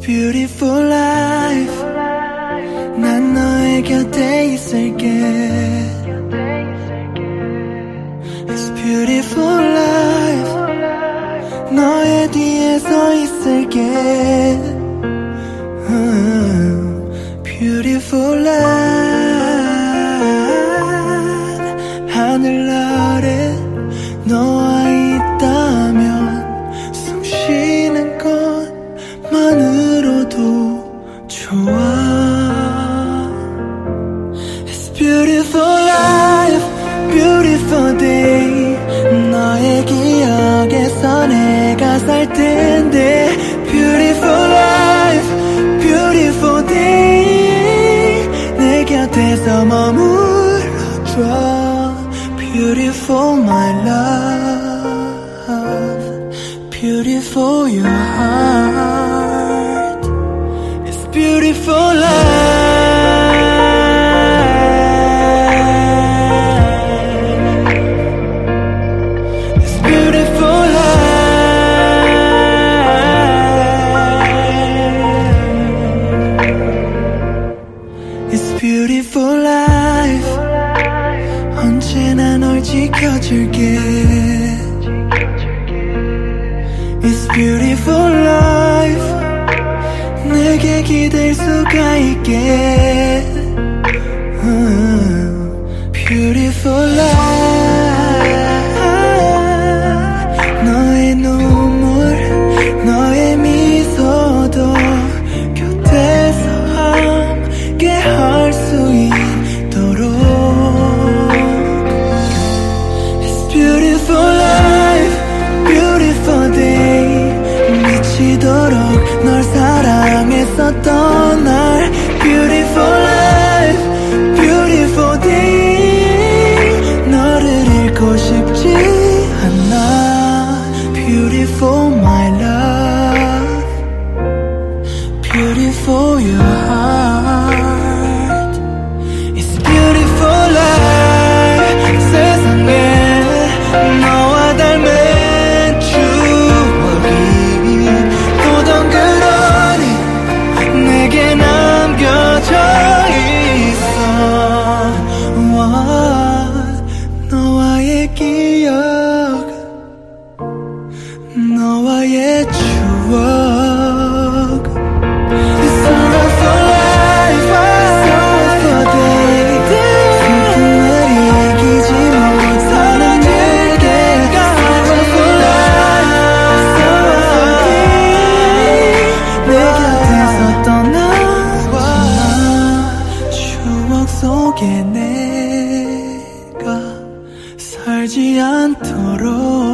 beautiful life. 난 너의 곁에 있을게. It's beautiful life. 너의 뒤에 서 있을게. Beautiful life. 하늘 나 beautiful life, beautiful day 너의 기억에서 내가 살 텐데 Beautiful life, beautiful day 내 곁에서 머물러줘 Beautiful my love Beautiful your heart life 언제나 널 지켜줄게 It's beautiful life 내게 기댈 수가 있게 beautiful life, beautiful day 미치도록 널 사랑했었던 날 Beautiful life, beautiful day 너를 잃고 싶지 않아 Beautiful my love Beautiful your 너와의 추억 It's alright for life It's alright for days 슬픈 날 이기지 못하는 내게 It's alright for life It's alright for days 내 곁에서 떠난 와 추억 속에 내가 살지 않도록